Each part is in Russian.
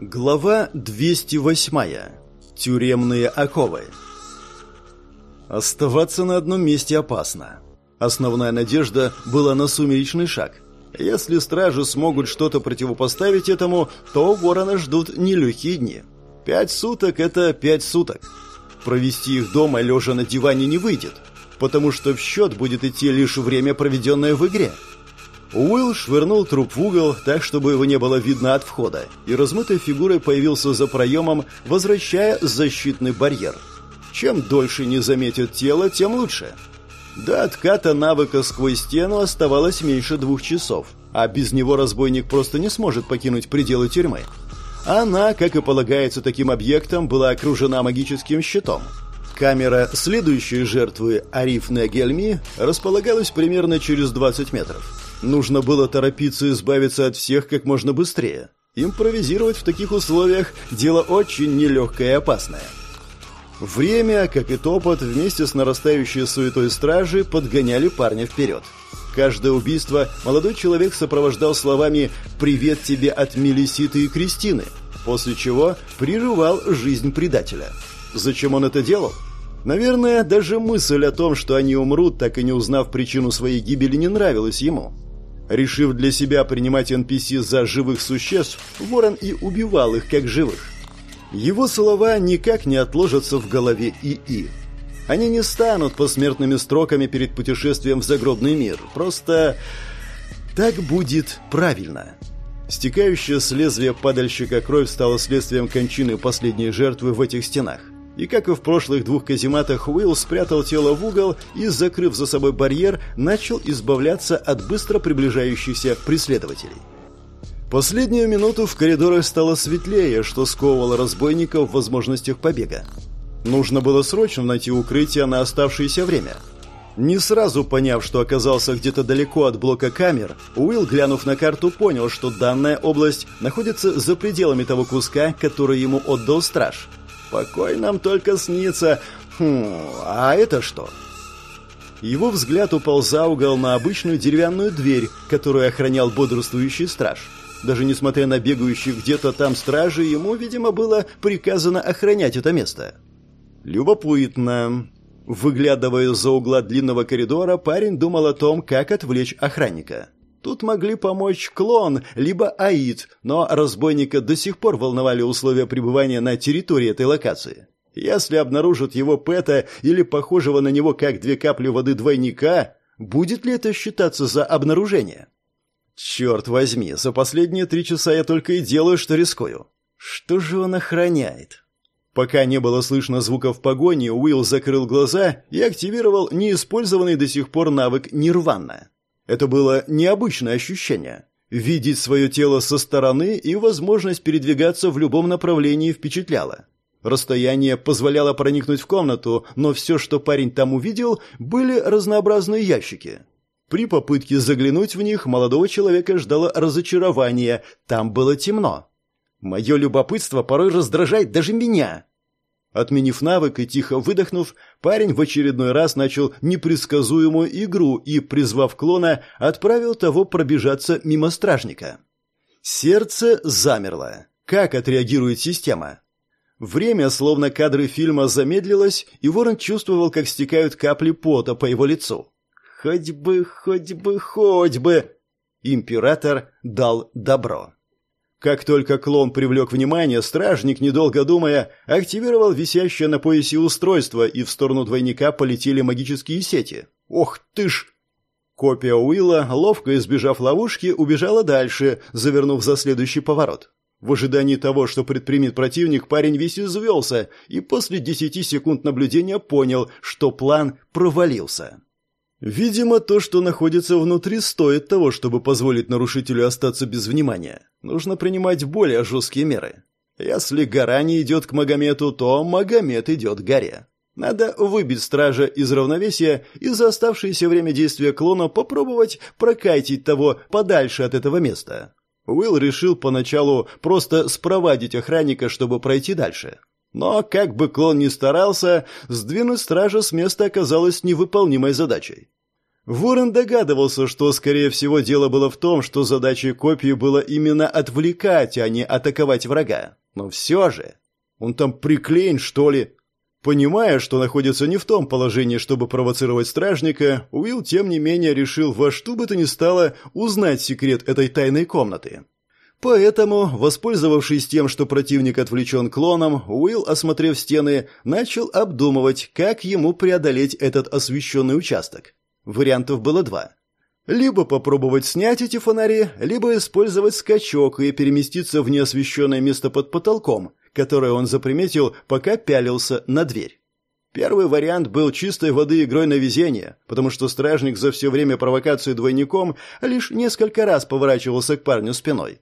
Глава 208. Тюремные оковы. Оставаться на одном месте опасно. Основная надежда была на сумеречный шаг. Если стражи смогут что-то противопоставить этому, то ворона ждут нелегкие дни. Пять суток – это пять суток. Провести их дома, лежа на диване, не выйдет, потому что в счет будет идти лишь время, проведенное в игре – Уилл швырнул труп в угол, так, чтобы его не было видно от входа, и размытой фигурой появился за проемом, возвращая защитный барьер. Чем дольше не заметят тело, тем лучше. До отката навыка сквозь стену оставалось меньше двух часов, а без него разбойник просто не сможет покинуть пределы тюрьмы. Она, как и полагается таким объектом, была окружена магическим щитом. Камера следующей жертвы Ариф Негельми располагалась примерно через 20 метров. Нужно было торопиться избавиться от всех как можно быстрее. Импровизировать в таких условиях – дело очень нелегкое и опасное. Время, как и топот, вместе с нарастающей суетой стражи подгоняли парня вперед. Каждое убийство молодой человек сопровождал словами «Привет тебе от Мелиситы и Кристины», после чего прерывал жизнь предателя. Зачем он это делал? Наверное, даже мысль о том, что они умрут, так и не узнав причину своей гибели, не нравилась ему. Решив для себя принимать NPC за живых существ, Ворон и убивал их как живых. Его слова никак не отложатся в голове ИИ. Они не станут посмертными строками перед путешествием в загробный мир. Просто так будет правильно. Стекающая с лезвия падальщика кровь стала следствием кончины последней жертвы в этих стенах. И как и в прошлых двух казематах, Уилл спрятал тело в угол и, закрыв за собой барьер, начал избавляться от быстро приближающихся преследователей. Последнюю минуту в коридорах стало светлее, что сковывало разбойников в возможностях побега. Нужно было срочно найти укрытие на оставшееся время. Не сразу поняв, что оказался где-то далеко от блока камер, Уилл, глянув на карту, понял, что данная область находится за пределами того куска, который ему отдал страж. Покой нам только снится. Хм, а это что? Его взгляд упал за угол на обычную деревянную дверь, которую охранял бодрствующий страж. Даже несмотря на бегающих где-то там стражи, ему, видимо, было приказано охранять это место. Любопытно. Выглядывая за угла длинного коридора, парень думал о том, как отвлечь охранника. Тут могли помочь клон, либо аид, но разбойника до сих пор волновали условия пребывания на территории этой локации. Если обнаружат его пэта или похожего на него как две капли воды двойника, будет ли это считаться за обнаружение? Черт возьми, за последние три часа я только и делаю, что рискую. Что же он охраняет? Пока не было слышно звуков погони, Уилл закрыл глаза и активировал неиспользованный до сих пор навык «Нирвана». Это было необычное ощущение. Видеть свое тело со стороны и возможность передвигаться в любом направлении впечатляло. Расстояние позволяло проникнуть в комнату, но все, что парень там увидел, были разнообразные ящики. При попытке заглянуть в них молодого человека ждало разочарование, там было темно. Мое любопытство порой раздражает даже меня. Отменив навык и тихо выдохнув, парень в очередной раз начал непредсказуемую игру и, призвав клона, отправил того пробежаться мимо стражника. Сердце замерло. Как отреагирует система? Время, словно кадры фильма, замедлилось, и Ворон чувствовал, как стекают капли пота по его лицу. «Хоть бы, хоть бы, хоть бы!» Император дал добро. Как только клон привлек внимание, стражник, недолго думая, активировал висящее на поясе устройство, и в сторону двойника полетели магические сети. «Ох ты ж!» Копия Уилла, ловко избежав ловушки, убежала дальше, завернув за следующий поворот. В ожидании того, что предпримет противник, парень весь извелся и после десяти секунд наблюдения понял, что план провалился. Видимо, то, что находится внутри, стоит того, чтобы позволить нарушителю остаться без внимания. Нужно принимать более жесткие меры. Если гора не идет к Магомету, то Магомед идет к горе. Надо выбить стража из равновесия и за оставшееся время действия клона попробовать прокатить того подальше от этого места. Уилл решил поначалу просто спровадить охранника, чтобы пройти дальше. Но, как бы клон ни старался, сдвинуть стража с места оказалось невыполнимой задачей. Ворон догадывался, что, скорее всего, дело было в том, что задачей копии было именно отвлекать, а не атаковать врага. Но все же... Он там приклеен, что ли? Понимая, что находится не в том положении, чтобы провоцировать стражника, Уилл, тем не менее, решил во что бы то ни стало узнать секрет этой тайной комнаты. Поэтому, воспользовавшись тем, что противник отвлечен клоном, Уилл, осмотрев стены, начал обдумывать, как ему преодолеть этот освещенный участок. Вариантов было два. Либо попробовать снять эти фонари, либо использовать скачок и переместиться в неосвещенное место под потолком, которое он заприметил, пока пялился на дверь. Первый вариант был чистой воды игрой на везение, потому что стражник за все время провокации двойником лишь несколько раз поворачивался к парню спиной.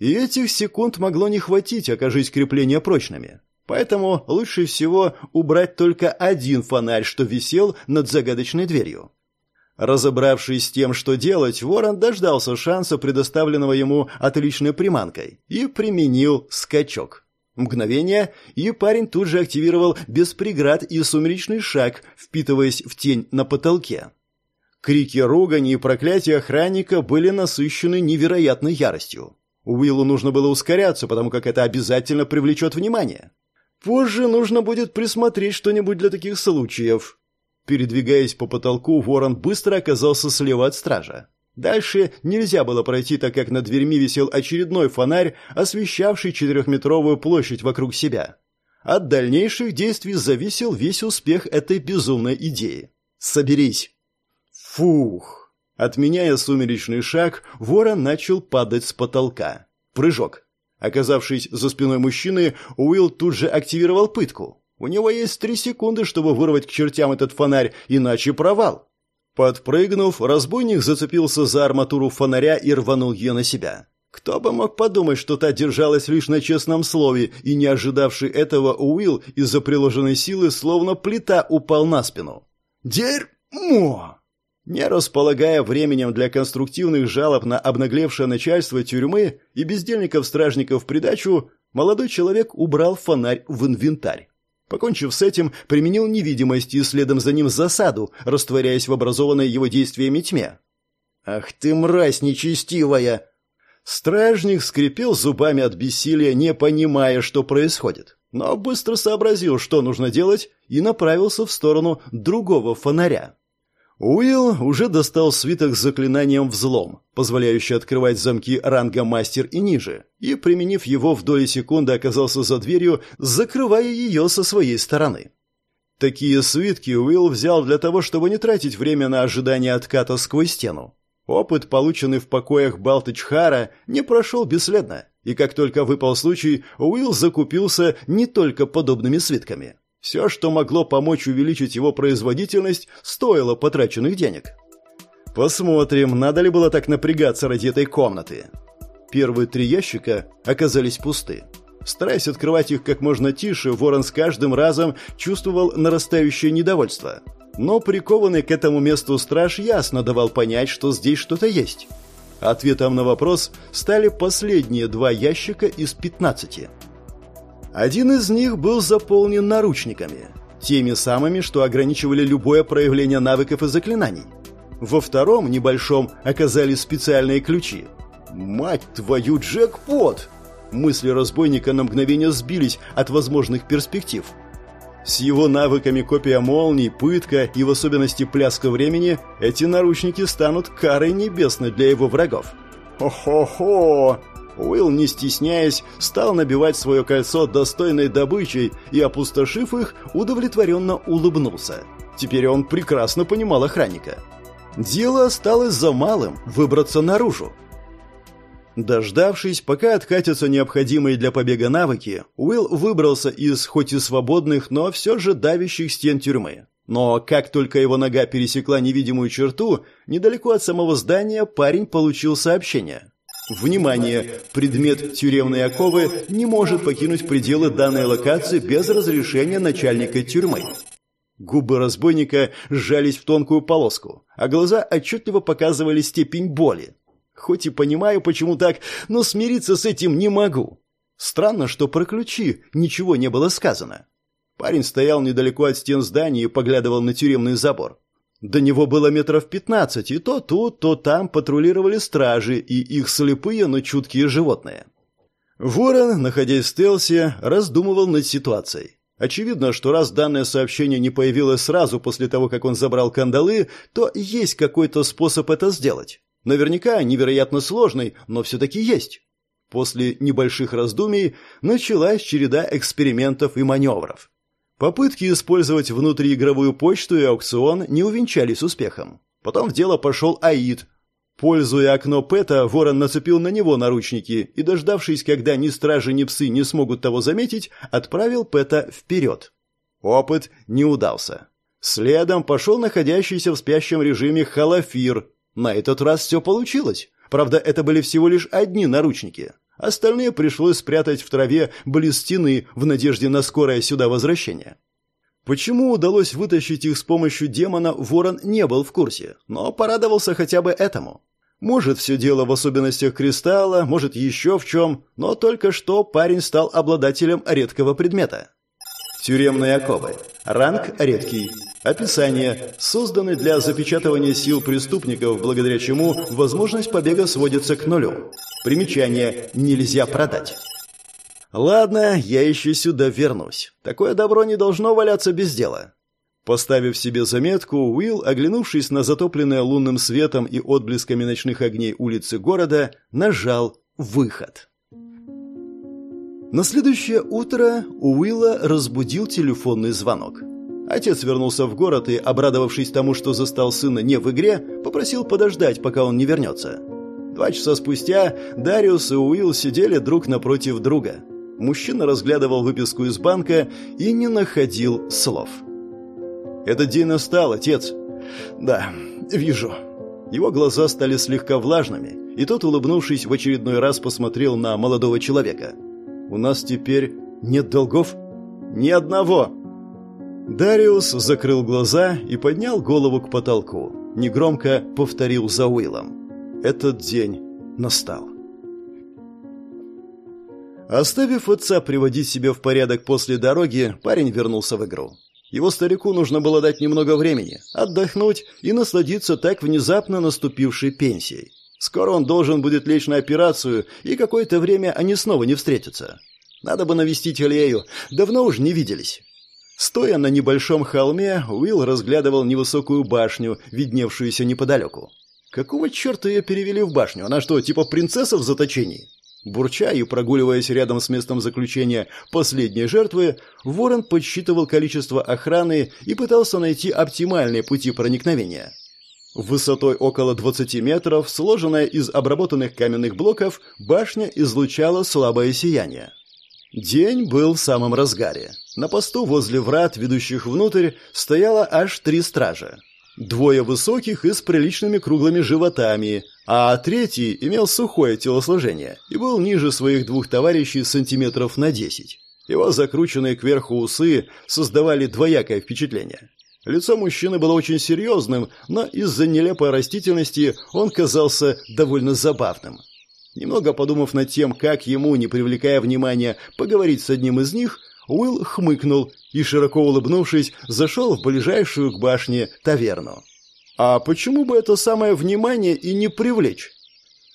И этих секунд могло не хватить, окажись крепления прочными. Поэтому лучше всего убрать только один фонарь, что висел над загадочной дверью. Разобравшись с тем, что делать, Ворон дождался шанса, предоставленного ему отличной приманкой, и применил скачок. Мгновение, и парень тут же активировал без и сумеречный шаг, впитываясь в тень на потолке. Крики ругани и проклятия охранника были насыщены невероятной яростью. Уиллу нужно было ускоряться, потому как это обязательно привлечет внимание. Позже нужно будет присмотреть что-нибудь для таких случаев. Передвигаясь по потолку, ворон быстро оказался слева от стража. Дальше нельзя было пройти, так как над дверьми висел очередной фонарь, освещавший четырехметровую площадь вокруг себя. От дальнейших действий зависел весь успех этой безумной идеи. «Соберись!» Фух! Отменяя сумеречный шаг, ворон начал падать с потолка. Прыжок. Оказавшись за спиной мужчины, Уилл тут же активировал пытку. У него есть три секунды, чтобы вырвать к чертям этот фонарь, иначе провал. Подпрыгнув, разбойник зацепился за арматуру фонаря и рванул ее на себя. Кто бы мог подумать, что та держалась лишь на честном слове, и не ожидавший этого Уилл из-за приложенной силы словно плита упал на спину. «Дерьмо!» Не располагая временем для конструктивных жалоб на обнаглевшее начальство тюрьмы и бездельников-стражников в придачу, молодой человек убрал фонарь в инвентарь. Покончив с этим, применил невидимость и следом за ним засаду, растворяясь в образованной его действиями тьме. «Ах ты, мразь нечестивая!» Стражник скрипел зубами от бессилия, не понимая, что происходит, но быстро сообразил, что нужно делать, и направился в сторону другого фонаря. Уилл уже достал свиток с заклинанием «Взлом», позволяющий открывать замки ранга «Мастер» и ниже, и, применив его в доли секунды, оказался за дверью, закрывая ее со своей стороны. Такие свитки Уилл взял для того, чтобы не тратить время на ожидание отката сквозь стену. Опыт, полученный в покоях Балтычхара, не прошел бесследно, и как только выпал случай, Уилл закупился не только подобными свитками. Все, что могло помочь увеличить его производительность, стоило потраченных денег. Посмотрим, надо ли было так напрягаться ради этой комнаты. Первые три ящика оказались пусты. Стараясь открывать их как можно тише, Ворон с каждым разом чувствовал нарастающее недовольство. Но прикованный к этому месту страж ясно давал понять, что здесь что-то есть. Ответом на вопрос стали последние два ящика из пятнадцати. Один из них был заполнен наручниками, теми самыми, что ограничивали любое проявление навыков и заклинаний. Во втором, небольшом, оказались специальные ключи. «Мать твою, джекпот!» Мысли разбойника на мгновение сбились от возможных перспектив. С его навыками копия молний, пытка и в особенности пляска времени, эти наручники станут карой небесной для его врагов. «Хо-хо-хо!» Уилл, не стесняясь, стал набивать свое кольцо достойной добычей и, опустошив их, удовлетворенно улыбнулся. Теперь он прекрасно понимал охранника. Дело осталось за малым – выбраться наружу. Дождавшись, пока откатятся необходимые для побега навыки, Уилл выбрался из хоть и свободных, но все же давящих стен тюрьмы. Но как только его нога пересекла невидимую черту, недалеко от самого здания парень получил сообщение. Внимание! Предмет тюремной оковы не может покинуть пределы данной локации без разрешения начальника тюрьмы. Губы разбойника сжались в тонкую полоску, а глаза отчетливо показывали степень боли. Хоть и понимаю, почему так, но смириться с этим не могу. Странно, что про ключи ничего не было сказано. Парень стоял недалеко от стен здания и поглядывал на тюремный забор. До него было метров пятнадцать, и то тут, то там патрулировали стражи и их слепые, но чуткие животные. Ворон, находясь в стелсе, раздумывал над ситуацией. Очевидно, что раз данное сообщение не появилось сразу после того, как он забрал кандалы, то есть какой-то способ это сделать. Наверняка невероятно сложный, но все-таки есть. После небольших раздумий началась череда экспериментов и маневров. Попытки использовать внутриигровую почту и аукцион не увенчались успехом. Потом в дело пошел АИД. Пользуя окно Пэта, ворон нацепил на него наручники и, дождавшись, когда ни стражи, ни псы не смогут того заметить, отправил Пэта вперед. Опыт не удался. Следом пошел находящийся в спящем режиме Халафир. На этот раз все получилось. Правда, это были всего лишь одни наручники. Остальные пришлось спрятать в траве близ стены в надежде на скорое сюда возвращение. Почему удалось вытащить их с помощью демона, Ворон не был в курсе, но порадовался хотя бы этому. Может, все дело в особенностях кристалла, может, еще в чем, но только что парень стал обладателем редкого предмета. Тюремные оковы. Ранг редкий. Описание. Созданы для запечатывания сил преступников, благодаря чему возможность побега сводится к нулю. Примечание. Нельзя продать. Ладно, я еще сюда вернусь. Такое добро не должно валяться без дела. Поставив себе заметку, Уилл, оглянувшись на затопленное лунным светом и отблесками ночных огней улицы города, нажал «Выход». На следующее утро Уилла разбудил телефонный звонок. Отец вернулся в город и, обрадовавшись тому, что застал сына не в игре, попросил подождать, пока он не вернется. Два часа спустя Дариус и Уилл сидели друг напротив друга. Мужчина разглядывал выписку из банка и не находил слов. «Этот день настал, отец». «Да, вижу». Его глаза стали слегка влажными, и тот, улыбнувшись, в очередной раз посмотрел на молодого человека – у нас теперь нет долгов? Ни одного!» Дариус закрыл глаза и поднял голову к потолку. Негромко повторил за Уиллом. Этот день настал. Оставив отца приводить себя в порядок после дороги, парень вернулся в игру. Его старику нужно было дать немного времени, отдохнуть и насладиться так внезапно наступившей пенсией. Скоро он должен будет лечь на операцию, и какое-то время они снова не встретятся. Надо бы навестить Алею, давно уж не виделись. Стоя на небольшом холме, Уилл разглядывал невысокую башню, видневшуюся неподалеку. Какого черта ее перевели в башню? Она что, типа принцесса в заточении? Бурча и прогуливаясь рядом с местом заключения последней жертвы, Ворон подсчитывал количество охраны и пытался найти оптимальные пути проникновения. Высотой около 20 метров, сложенная из обработанных каменных блоков, башня излучала слабое сияние. День был в самом разгаре. На посту возле врат, ведущих внутрь, стояло аж три стража. Двое высоких и с приличными круглыми животами, а третий имел сухое телосложение и был ниже своих двух товарищей сантиметров на десять. Его закрученные кверху усы создавали двоякое впечатление. Лицо мужчины было очень серьезным, но из-за нелепой растительности он казался довольно забавным. Немного подумав над тем, как ему, не привлекая внимания, поговорить с одним из них, Уилл хмыкнул и, широко улыбнувшись, зашел в ближайшую к башне таверну. А почему бы это самое внимание и не привлечь?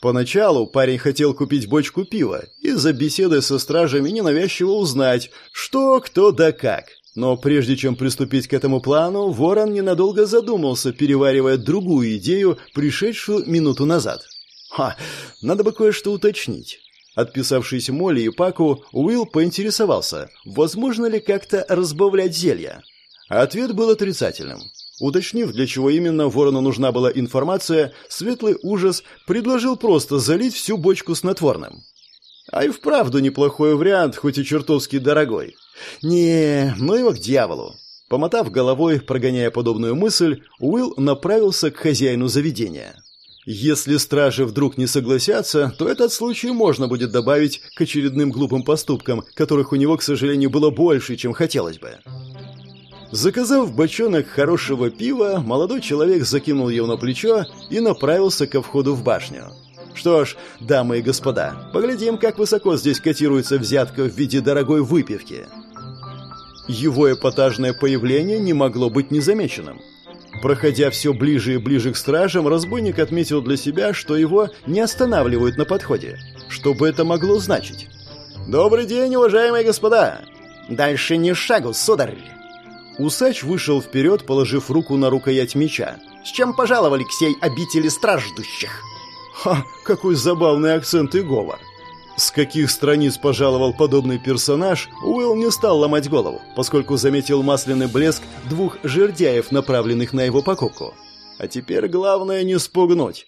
Поначалу парень хотел купить бочку пива и за беседой со стражами ненавязчиво узнать, что, кто да как. Но прежде чем приступить к этому плану, Ворон ненадолго задумался, переваривая другую идею, пришедшую минуту назад. «Ха, надо бы кое-что уточнить». Отписавшись Молли и Паку, Уилл поинтересовался, возможно ли как-то разбавлять зелья. Ответ был отрицательным. Уточнив, для чего именно Ворону нужна была информация, Светлый Ужас предложил просто залить всю бочку снотворным. А и вправду неплохой вариант, хоть и чертовски дорогой. Не, ну его к дьяволу. Помотав головой, прогоняя подобную мысль, Уилл направился к хозяину заведения. Если стражи вдруг не согласятся, то этот случай можно будет добавить к очередным глупым поступкам, которых у него, к сожалению, было больше, чем хотелось бы. Заказав бочонок хорошего пива, молодой человек закинул его на плечо и направился ко входу в башню. Что ж, дамы и господа, поглядим, как высоко здесь котируется взятка в виде дорогой выпивки. Его эпатажное появление не могло быть незамеченным. Проходя все ближе и ближе к стражам, разбойник отметил для себя, что его не останавливают на подходе. Что бы это могло значить? «Добрый день, уважаемые господа!» «Дальше ни шагу, сударь!» Усач вышел вперед, положив руку на рукоять меча. «С чем пожаловали к сей обители страждущих?» Ха, какой забавный акцент и говор. С каких страниц пожаловал подобный персонаж, Уилл не стал ломать голову, поскольку заметил масляный блеск двух жердяев, направленных на его покупку. А теперь главное не спугнуть.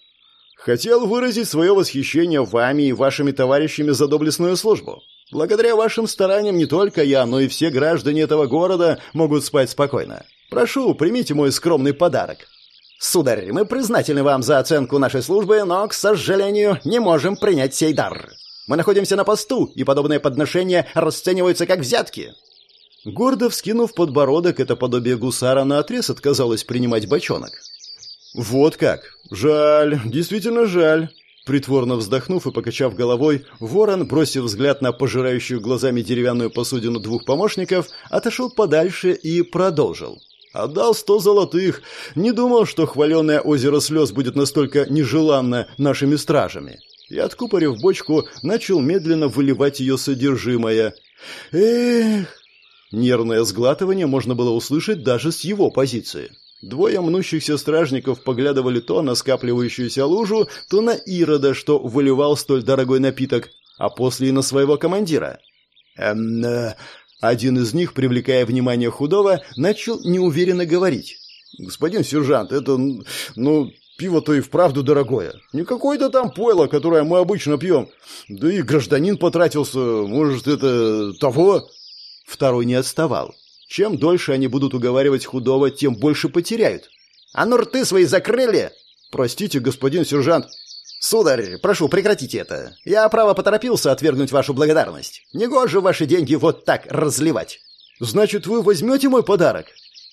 Хотел выразить свое восхищение вами и вашими товарищами за доблестную службу. Благодаря вашим стараниям не только я, но и все граждане этого города могут спать спокойно. Прошу, примите мой скромный подарок. Сударь, мы признательны вам за оценку нашей службы, но, к сожалению, не можем принять сей дар. Мы находимся на посту, и подобные подношения расцениваются как взятки». Гордо вскинув подбородок, это подобие гусара наотрез отказалось принимать бочонок. «Вот как! Жаль, действительно жаль!» Притворно вздохнув и покачав головой, ворон, бросив взгляд на пожирающую глазами деревянную посудину двух помощников, отошел подальше и продолжил. «Отдал сто золотых. Не думал, что хваленное озеро слез будет настолько нежеланно нашими стражами и, откупорив бочку, начал медленно выливать ее содержимое. Эх! Нервное сглатывание можно было услышать даже с его позиции. Двое мнущихся стражников поглядывали то на скапливающуюся лужу, то на Ирода, что выливал столь дорогой напиток, а после и на своего командира. Эм, э, один из них, привлекая внимание худого, начал неуверенно говорить. «Господин сержант, это, ну, Пиво-то и вправду дорогое. Не какое-то там пойло, которое мы обычно пьем. Да и гражданин потратился, может, это того...» Второй не отставал. Чем дольше они будут уговаривать худого, тем больше потеряют. «А ну рты свои закрыли!» «Простите, господин сержант». «Сударь, прошу, прекратите это. Я, право, поторопился отвергнуть вашу благодарность. Негоже ваши деньги вот так разливать». «Значит, вы возьмете мой подарок?»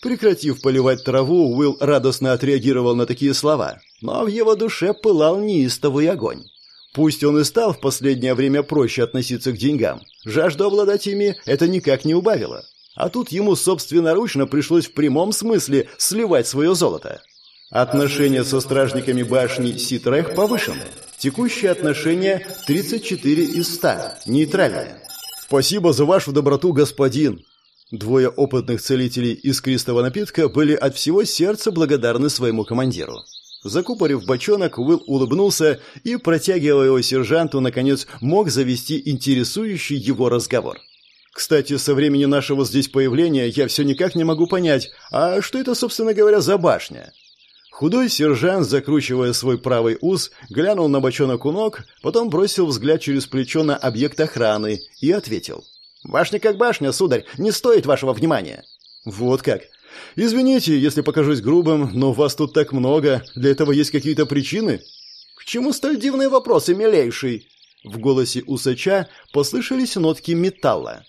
Прекратив поливать траву, Уилл радостно отреагировал на такие слова, но в его душе пылал неистовый огонь. Пусть он и стал в последнее время проще относиться к деньгам, жажду обладать ими это никак не убавило. А тут ему собственноручно пришлось в прямом смысле сливать свое золото. Отношения со стражниками башни Ситрех повышены. Текущее отношение 34 из 100, нейтральное. «Спасибо за вашу доброту, господин!» Двое опытных целителей искристого напитка были от всего сердца благодарны своему командиру. Закупорив бочонок, Уилл улыбнулся и, протягивая его сержанту, наконец мог завести интересующий его разговор. «Кстати, со времени нашего здесь появления я все никак не могу понять, а что это, собственно говоря, за башня?» Худой сержант, закручивая свой правый ус, глянул на бочонок у ног, потом бросил взгляд через плечо на объект охраны и ответил – Башня как башня, сударь, не стоит вашего внимания. Вот как. Извините, если покажусь грубым, но вас тут так много. Для этого есть какие-то причины? К чему столь дивные вопросы, милейший? В голосе усача послышались нотки металла.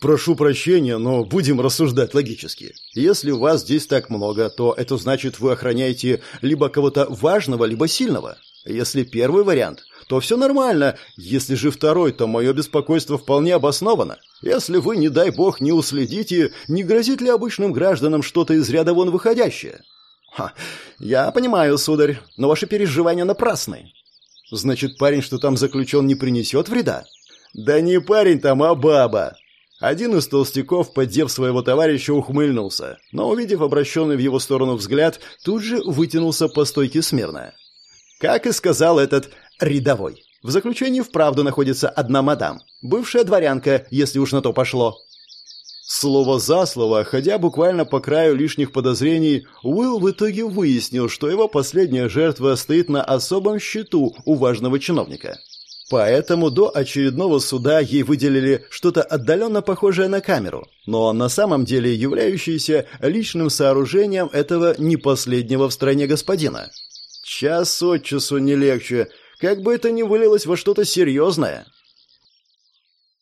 Прошу прощения, но будем рассуждать логически. Если вас здесь так много, то это значит, вы охраняете либо кого-то важного, либо сильного. Если первый вариант, то все нормально. Если же второй, то мое беспокойство вполне обосновано. Если вы, не дай бог, не уследите, не грозит ли обычным гражданам что-то из ряда вон выходящее? Ха, я понимаю, сударь, но ваши переживания напрасны. Значит, парень, что там заключен, не принесет вреда? Да не парень там, а баба. Один из толстяков, поддев своего товарища, ухмыльнулся, но, увидев обращенный в его сторону взгляд, тут же вытянулся по стойке смирно. Как и сказал этот рядовой. В заключении вправду находится одна мадам, бывшая дворянка, если уж на то пошло. Слово за слово, ходя буквально по краю лишних подозрений, Уилл в итоге выяснил, что его последняя жертва стоит на особом счету у важного чиновника. Поэтому до очередного суда ей выделили что-то отдаленно похожее на камеру, но на самом деле являющееся личным сооружением этого не последнего в стране господина. Час от часу не легче, как бы это ни вылилось во что-то серьезное.